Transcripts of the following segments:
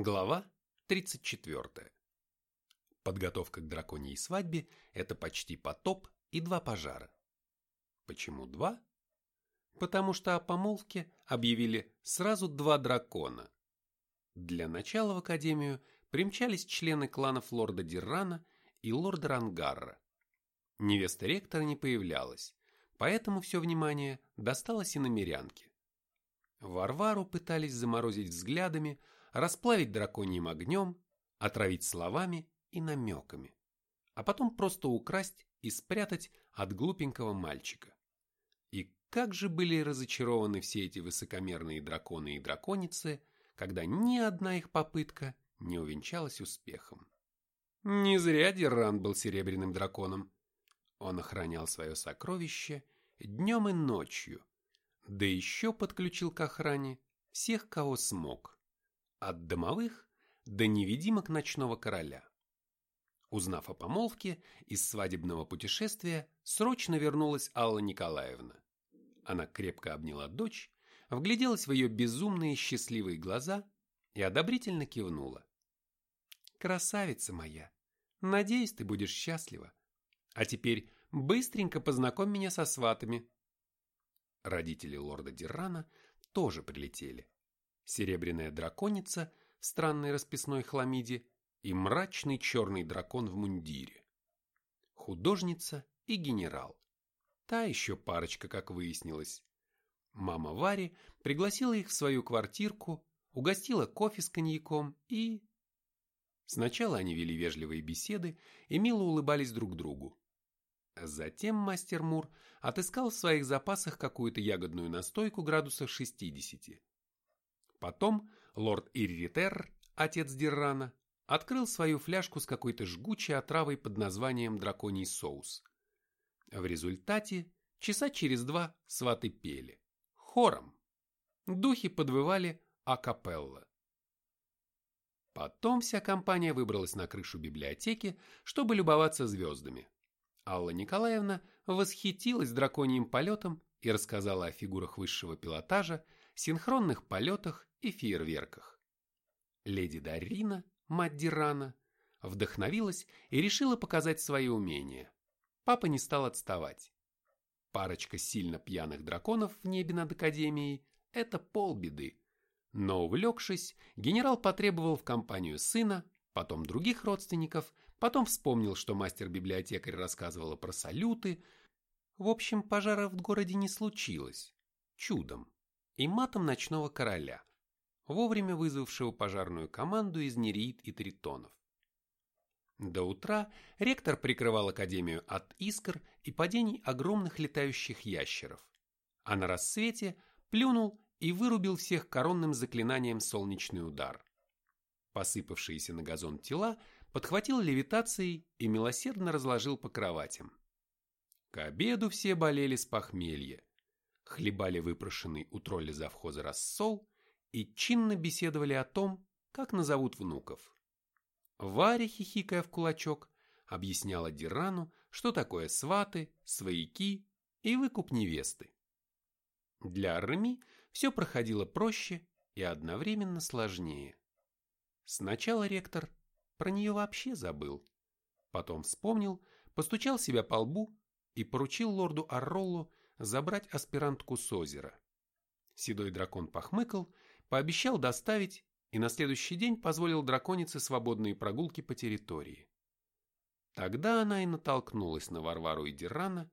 Глава 34. Подготовка к драконьей свадьбе – это почти потоп и два пожара. Почему два? Потому что о помолвке объявили сразу два дракона. Для начала в академию примчались члены кланов лорда Диррана и лорда Рангарра. Невеста ректора не появлялась, поэтому все внимание досталось и намерянке. Варвару пытались заморозить взглядами, расплавить драконьим огнем, отравить словами и намеками, а потом просто украсть и спрятать от глупенького мальчика. И как же были разочарованы все эти высокомерные драконы и драконицы, когда ни одна их попытка не увенчалась успехом. Не зря Диран был серебряным драконом. Он охранял свое сокровище днем и ночью, да еще подключил к охране всех, кого смог от домовых до невидимок ночного короля. Узнав о помолвке, из свадебного путешествия срочно вернулась Алла Николаевна. Она крепко обняла дочь, вгляделась в ее безумные счастливые глаза и одобрительно кивнула. «Красавица моя! Надеюсь, ты будешь счастлива. А теперь быстренько познакомь меня со сватами». Родители лорда Диррана тоже прилетели серебряная драконица в странной расписной хламиде и мрачный черный дракон в мундире. Художница и генерал. Та еще парочка, как выяснилось. Мама Вари пригласила их в свою квартирку, угостила кофе с коньяком и... Сначала они вели вежливые беседы и мило улыбались друг другу. Затем мастер Мур отыскал в своих запасах какую-то ягодную настойку градусов 60 Потом лорд Ирритер, отец Диррана, открыл свою фляжку с какой-то жгучей отравой под названием драконий соус. В результате часа через два сваты пели. Хором. Духи подвывали акапелла. Потом вся компания выбралась на крышу библиотеки, чтобы любоваться звездами. Алла Николаевна восхитилась драконьим полетом и рассказала о фигурах высшего пилотажа, синхронных полетах и фейерверках. Леди Дарина, мать Дирана, вдохновилась и решила показать свои умения. Папа не стал отставать. Парочка сильно пьяных драконов в небе над Академией – это полбеды. Но увлекшись, генерал потребовал в компанию сына, потом других родственников, потом вспомнил, что мастер-библиотекарь рассказывала про салюты. В общем, пожара в городе не случилось. Чудом. И матом ночного короля вовремя вызвавшего пожарную команду из нереид и тритонов. До утра ректор прикрывал академию от искр и падений огромных летающих ящеров, а на рассвете плюнул и вырубил всех коронным заклинанием солнечный удар. Посыпавшиеся на газон тела подхватил левитацией и милосердно разложил по кроватям. К обеду все болели с похмелья, хлебали выпрошенный у тролля завхоза рассол и чинно беседовали о том, как назовут внуков. Варя, хихикая в кулачок, объясняла Дирану, что такое сваты, свояки и выкуп невесты. Для Арми все проходило проще и одновременно сложнее. Сначала ректор про нее вообще забыл. Потом вспомнил, постучал себя по лбу и поручил лорду Арроллу забрать аспирантку с озера. Седой дракон похмыкал пообещал доставить и на следующий день позволил драконице свободные прогулки по территории. Тогда она и натолкнулась на Варвару и Дирана,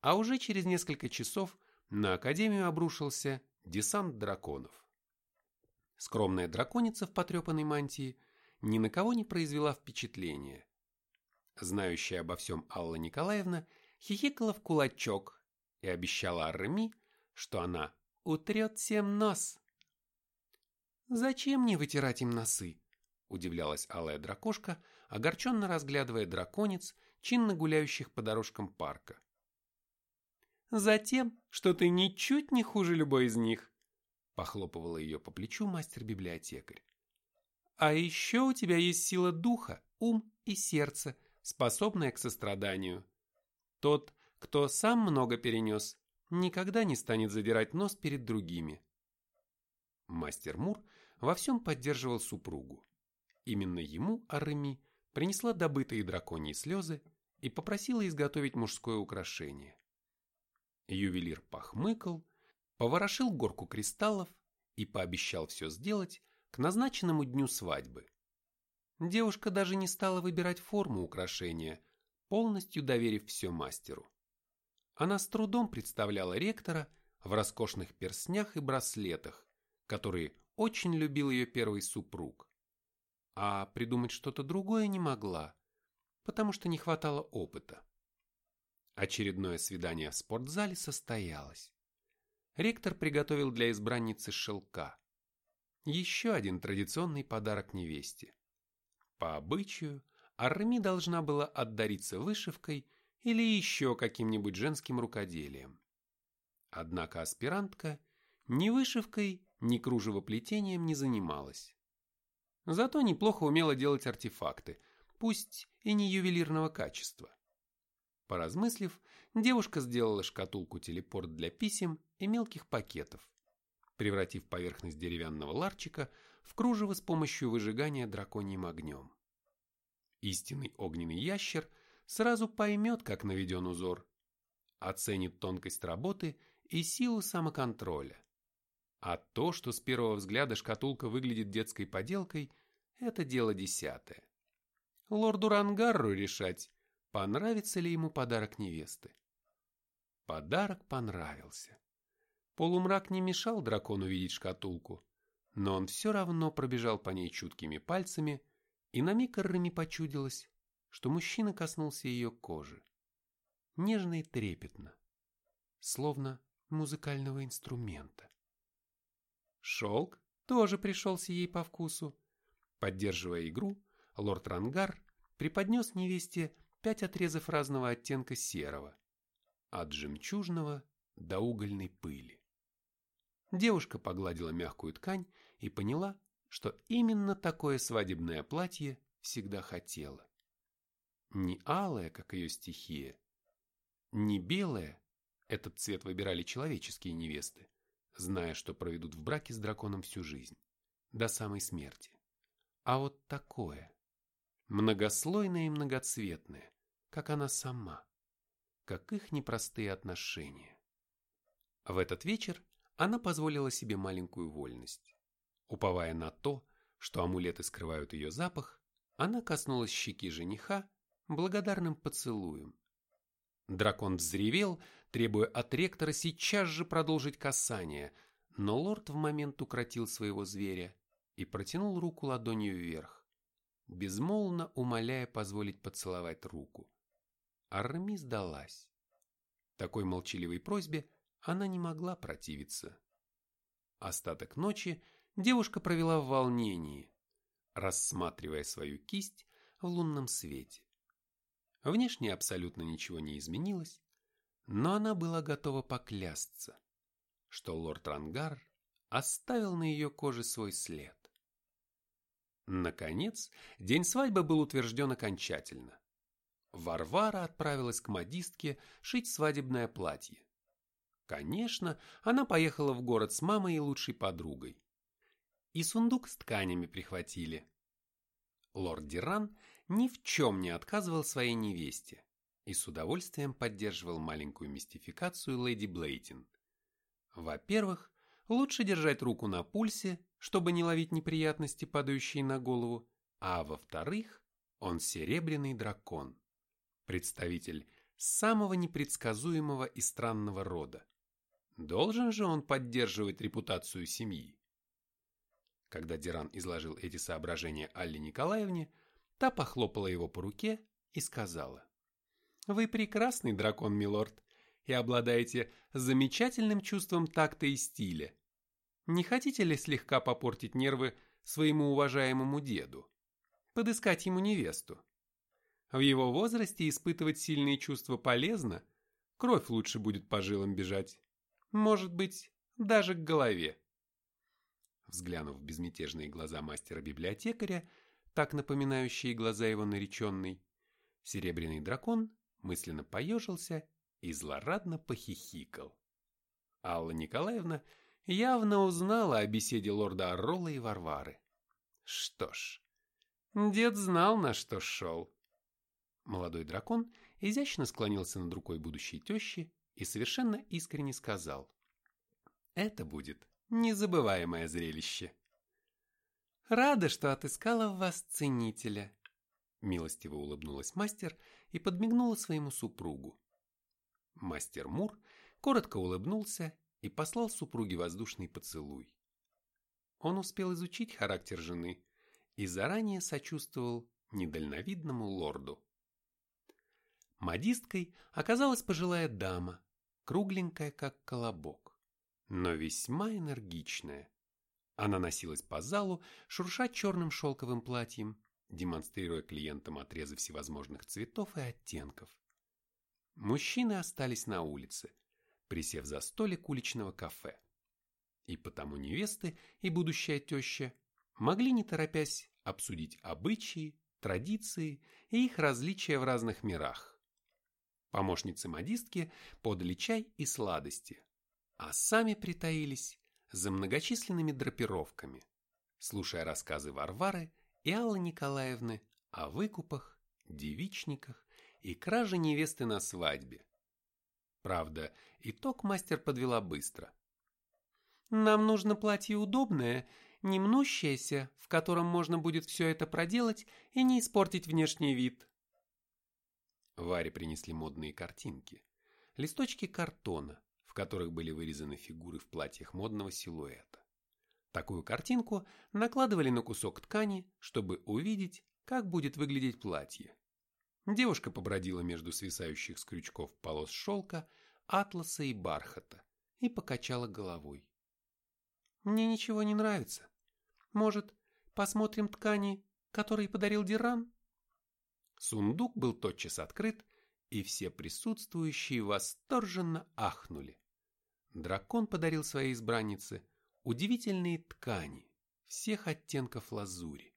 а уже через несколько часов на Академию обрушился десант драконов. Скромная драконица в потрепанной мантии ни на кого не произвела впечатления. Знающая обо всем Алла Николаевна хихикала в кулачок и обещала Арми, что она утрет всем нос. «Зачем мне вытирать им носы?» – удивлялась алая дракошка, огорченно разглядывая драконец, чинно гуляющих по дорожкам парка. «Затем, что ты ничуть не хуже любой из них», – похлопывала ее по плечу мастер-библиотекарь. «А еще у тебя есть сила духа, ум и сердце, способная к состраданию. Тот, кто сам много перенес, никогда не станет задирать нос перед другими». Мастер Мур во всем поддерживал супругу. Именно ему Ареми принесла добытые драконьи слезы и попросила изготовить мужское украшение. Ювелир похмыкал, поворошил горку кристаллов и пообещал все сделать к назначенному дню свадьбы. Девушка даже не стала выбирать форму украшения, полностью доверив все мастеру. Она с трудом представляла ректора в роскошных перстнях и браслетах, которые очень любил ее первый супруг. А придумать что-то другое не могла, потому что не хватало опыта. Очередное свидание в спортзале состоялось. Ректор приготовил для избранницы шелка. Еще один традиционный подарок невесте. По обычаю, Арми должна была отдариться вышивкой или еще каким-нибудь женским рукоделием. Однако аспирантка ни вышивкой, ни кружевоплетением не занималась. Зато неплохо умела делать артефакты, пусть и не ювелирного качества. Поразмыслив, девушка сделала шкатулку-телепорт для писем и мелких пакетов, превратив поверхность деревянного ларчика в кружево с помощью выжигания драконьим огнем. Истинный огненный ящер сразу поймет, как наведен узор, оценит тонкость работы и силу самоконтроля. А то, что с первого взгляда шкатулка выглядит детской поделкой, это дело десятое. Лорду Рангарру решать, понравится ли ему подарок невесты. Подарок понравился. Полумрак не мешал дракону видеть шкатулку, но он все равно пробежал по ней чуткими пальцами, и на миг Аррами почудилось, что мужчина коснулся ее кожи. Нежно и трепетно, словно музыкального инструмента. Шелк тоже пришелся ей по вкусу. Поддерживая игру, лорд Рангар преподнес невесте пять отрезов разного оттенка серого, от жемчужного до угольной пыли. Девушка погладила мягкую ткань и поняла, что именно такое свадебное платье всегда хотела. Не алое, как ее стихия, не белое, этот цвет выбирали человеческие невесты, зная, что проведут в браке с драконом всю жизнь, до самой смерти. А вот такое, многослойное и многоцветное, как она сама, как их непростые отношения. В этот вечер она позволила себе маленькую вольность. Уповая на то, что амулеты скрывают ее запах, она коснулась щеки жениха благодарным поцелуем. Дракон взревел, требуя от ректора сейчас же продолжить касание, но лорд в момент укротил своего зверя и протянул руку ладонью вверх, безмолвно умоляя позволить поцеловать руку. Арми сдалась. Такой молчаливой просьбе она не могла противиться. Остаток ночи девушка провела в волнении, рассматривая свою кисть в лунном свете. Внешне абсолютно ничего не изменилось, но она была готова поклясться, что лорд Рангар оставил на ее коже свой след. Наконец, день свадьбы был утвержден окончательно. Варвара отправилась к модистке шить свадебное платье. Конечно, она поехала в город с мамой и лучшей подругой. И сундук с тканями прихватили. Лорд Диран ни в чем не отказывал своей невесте и с удовольствием поддерживал маленькую мистификацию леди Блейтин. Во-первых, лучше держать руку на пульсе, чтобы не ловить неприятности, падающие на голову, а во-вторых, он серебряный дракон, представитель самого непредсказуемого и странного рода. Должен же он поддерживать репутацию семьи. Когда Диран изложил эти соображения Алле Николаевне, та похлопала его по руке и сказала. «Вы прекрасный дракон, милорд, и обладаете замечательным чувством такта и стиля. Не хотите ли слегка попортить нервы своему уважаемому деду? Подыскать ему невесту? В его возрасте испытывать сильные чувства полезно, кровь лучше будет по жилам бежать. Может быть, даже к голове. Взглянув в безмятежные глаза мастера-библиотекаря, так напоминающие глаза его нареченной, серебряный дракон мысленно поежился и злорадно похихикал. Алла Николаевна явно узнала о беседе лорда Оррола и Варвары. Что ж, дед знал, на что шел. Молодой дракон изящно склонился над рукой будущей тещи и совершенно искренне сказал. Это будет незабываемое зрелище. Рада, что отыскала в вас ценителя. Милостиво улыбнулась мастер и подмигнула своему супругу. Мастер Мур коротко улыбнулся и послал супруге воздушный поцелуй. Он успел изучить характер жены и заранее сочувствовал недальновидному лорду. Модисткой оказалась пожилая дама, кругленькая, как колобок, но весьма энергичная. Она носилась по залу, шурша черным шелковым платьем, демонстрируя клиентам отрезы всевозможных цветов и оттенков. Мужчины остались на улице, присев за столик уличного кафе. И потому невесты и будущая теща могли, не торопясь, обсудить обычаи, традиции и их различия в разных мирах. Помощницы модистки подали чай и сладости, а сами притаились за многочисленными драпировками, слушая рассказы Варвары и Аллы Николаевны о выкупах, девичниках и краже невесты на свадьбе. Правда, итог мастер подвела быстро. «Нам нужно платье удобное, не мнущееся, в котором можно будет все это проделать и не испортить внешний вид», Варе принесли модные картинки. Листочки картона, в которых были вырезаны фигуры в платьях модного силуэта. Такую картинку накладывали на кусок ткани, чтобы увидеть, как будет выглядеть платье. Девушка побродила между свисающих с крючков полос шелка, атласа и бархата и покачала головой. «Мне ничего не нравится. Может, посмотрим ткани, которые подарил Диран?» Сундук был тотчас открыт, и все присутствующие восторженно ахнули. Дракон подарил своей избраннице удивительные ткани всех оттенков лазури.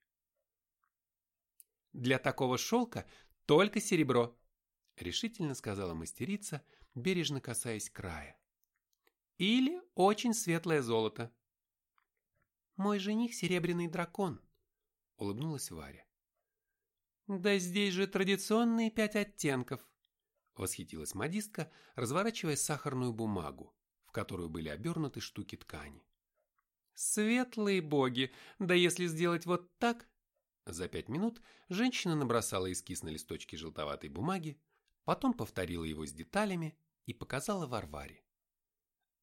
«Для такого шелка только серебро», — решительно сказала мастерица, бережно касаясь края. «Или очень светлое золото». «Мой жених — серебряный дракон», — улыбнулась Варя. «Да здесь же традиционные пять оттенков», — восхитилась модистка, разворачивая сахарную бумагу, в которую были обернуты штуки ткани. «Светлые боги! Да если сделать вот так...» За пять минут женщина набросала эскиз на листочке желтоватой бумаги, потом повторила его с деталями и показала Варваре.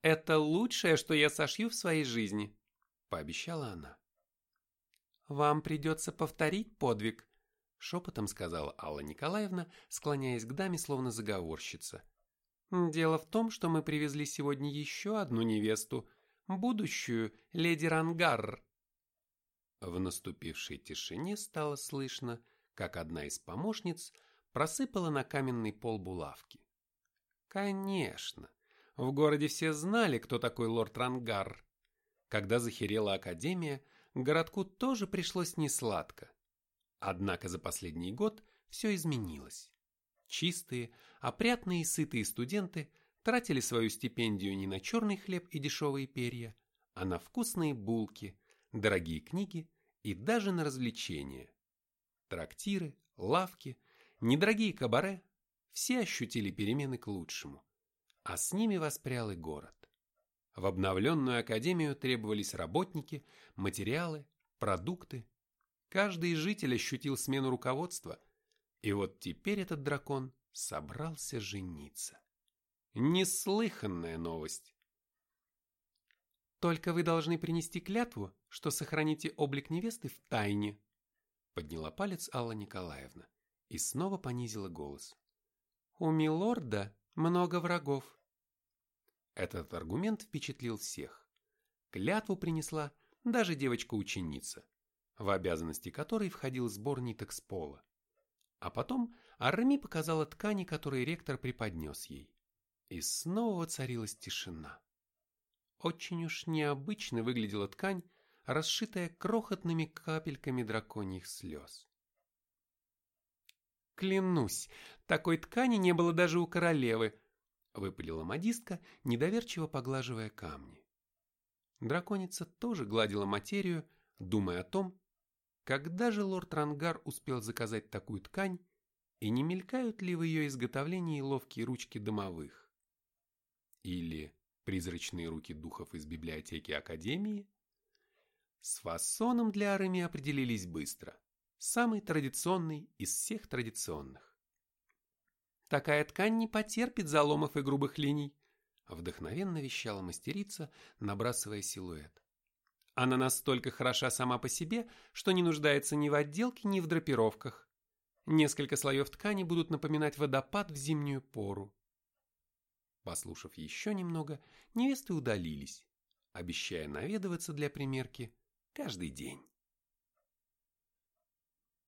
«Это лучшее, что я сошью в своей жизни», — пообещала она. «Вам придется повторить подвиг», Шепотом сказала Алла Николаевна, склоняясь к даме, словно заговорщица. «Дело в том, что мы привезли сегодня еще одну невесту, будущую леди Рангар». В наступившей тишине стало слышно, как одна из помощниц просыпала на каменный пол булавки. Конечно, в городе все знали, кто такой лорд Рангар. Когда захерела Академия, городку тоже пришлось несладко. Однако за последний год все изменилось. Чистые, опрятные и сытые студенты тратили свою стипендию не на черный хлеб и дешевые перья, а на вкусные булки, дорогие книги и даже на развлечения. Трактиры, лавки, недорогие кабаре – все ощутили перемены к лучшему, а с ними воспрял и город. В обновленную академию требовались работники, материалы, продукты, Каждый житель ощутил смену руководства, и вот теперь этот дракон собрался жениться. Неслыханная новость. «Только вы должны принести клятву, что сохраните облик невесты в тайне», подняла палец Алла Николаевна и снова понизила голос. «У милорда много врагов». Этот аргумент впечатлил всех. Клятву принесла даже девочка-ученица в обязанности которой входил сбор ниток с пола. А потом Арми показала ткани, которые ректор преподнес ей. И снова воцарилась тишина. Очень уж необычно выглядела ткань, расшитая крохотными капельками драконьих слез. «Клянусь, такой ткани не было даже у королевы», — выпалила модистка, недоверчиво поглаживая камни. Драконица тоже гладила материю, думая о том, когда же лорд Рангар успел заказать такую ткань, и не мелькают ли в ее изготовлении ловкие ручки домовых? Или призрачные руки духов из библиотеки Академии? С фасоном для Арами определились быстро. Самый традиционный из всех традиционных. Такая ткань не потерпит заломов и грубых линий, вдохновенно вещала мастерица, набрасывая силуэт. Она настолько хороша сама по себе, что не нуждается ни в отделке, ни в драпировках. Несколько слоев ткани будут напоминать водопад в зимнюю пору. Послушав еще немного, невесты удалились, обещая наведываться для примерки каждый день.